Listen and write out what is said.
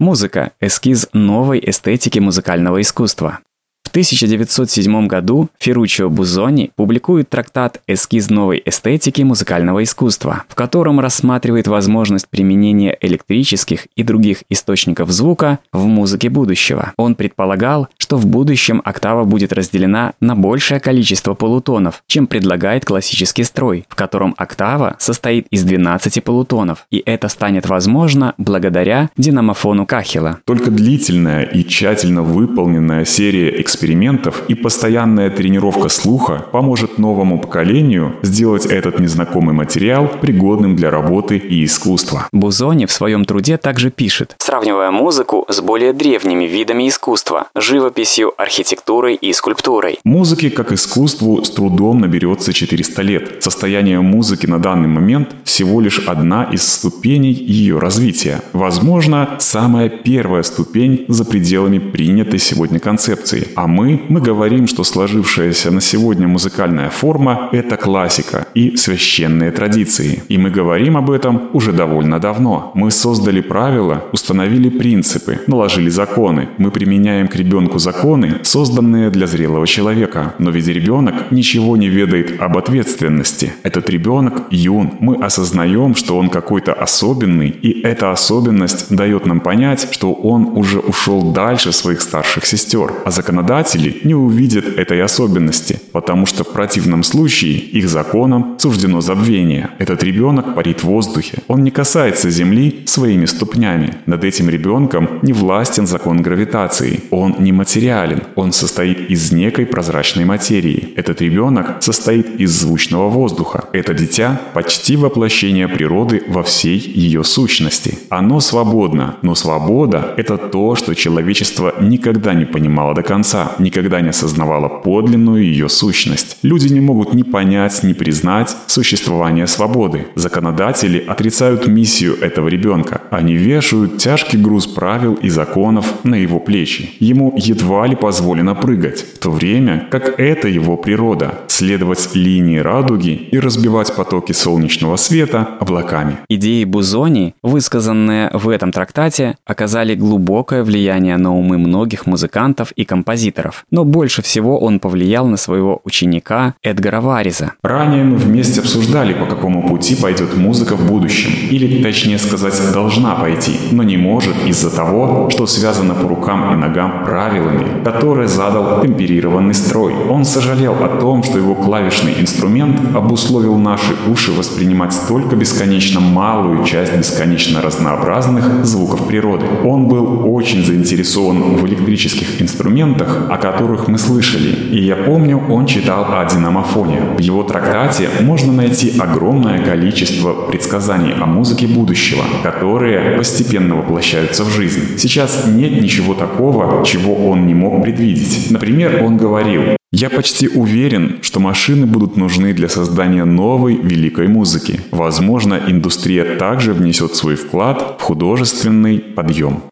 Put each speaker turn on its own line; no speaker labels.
Музыка – эскиз новой эстетики музыкального искусства. В 1907 году Ферруччо Бузони публикует трактат «Эскиз новой эстетики музыкального искусства», в котором рассматривает возможность применения электрических и других источников звука в музыке будущего. Он предполагал, что в будущем октава будет разделена на большее количество полутонов, чем предлагает классический строй, в котором октава состоит из 12 полутонов, и это станет возможно благодаря динамофону Кахела.
Только длительная и тщательно выполненная серия экспериментов экспериментов и постоянная тренировка слуха поможет новому поколению сделать этот незнакомый материал пригодным для работы и искусства.
Бузони в своем труде также пишет, сравнивая музыку с более древними видами искусства – живописью, архитектурой и скульптурой.
Музыке как искусству с трудом наберется 400 лет. Состояние музыки на данный момент всего лишь одна из ступеней ее развития. Возможно, самая первая ступень за пределами принятой сегодня концепции, а мы, мы говорим, что сложившаяся на сегодня музыкальная форма – это классика и священные традиции. И мы говорим об этом уже довольно давно. Мы создали правила, установили принципы, наложили законы. Мы применяем к ребенку законы, созданные для зрелого человека. Но ведь ребенок ничего не ведает об ответственности. Этот ребенок юн. Мы осознаем, что он какой-то особенный, и эта особенность дает нам понять, что он уже ушел дальше своих старших сестер. А законодатель законодатели не увидят этой особенности, потому что в противном случае их законом суждено забвение. Этот ребенок парит в воздухе. Он не касается земли своими ступнями. Над этим ребенком не властен закон гравитации. Он не материален. Он состоит из некой прозрачной материи. Этот ребенок состоит из звучного воздуха. Это дитя – почти воплощение природы во всей ее сущности. Оно свободно, но свобода – это то, что человечество никогда не понимало до конца никогда не осознавала подлинную ее сущность. Люди не могут ни понять, ни признать существование свободы. Законодатели отрицают миссию этого ребенка. Они вешают тяжкий груз правил и законов на его плечи. Ему едва ли позволено прыгать, в то время как это его природа – следовать линии радуги и разбивать потоки солнечного света облаками.
Идеи Бузони, высказанные в этом трактате, оказали глубокое влияние на умы многих музыкантов и композиторов композиторов, но больше всего он повлиял на своего ученика Эдгара Вариза.
Ранее мы вместе обсуждали, по какому пути пойдет музыка в будущем, или точнее сказать, должна пойти, но не может из-за того, что связано по рукам и ногам правилами, которые задал темперированный строй. Он сожалел о том, что его клавишный инструмент обусловил наши уши воспринимать столько бесконечно малую часть бесконечно разнообразных звуков природы. Он был очень заинтересован в электрических инструментах, о которых мы слышали. И я помню, он читал о динамофоне. В его трактате можно найти огромное количество предсказаний о музыке будущего, которые постепенно воплощаются в жизнь. Сейчас нет ничего такого, чего он не мог предвидеть. Например, он говорил, я почти уверен, что машины будут нужны для создания новой великой музыки. Возможно, индустрия также внесет свой вклад в художественный подъем.